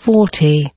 forty.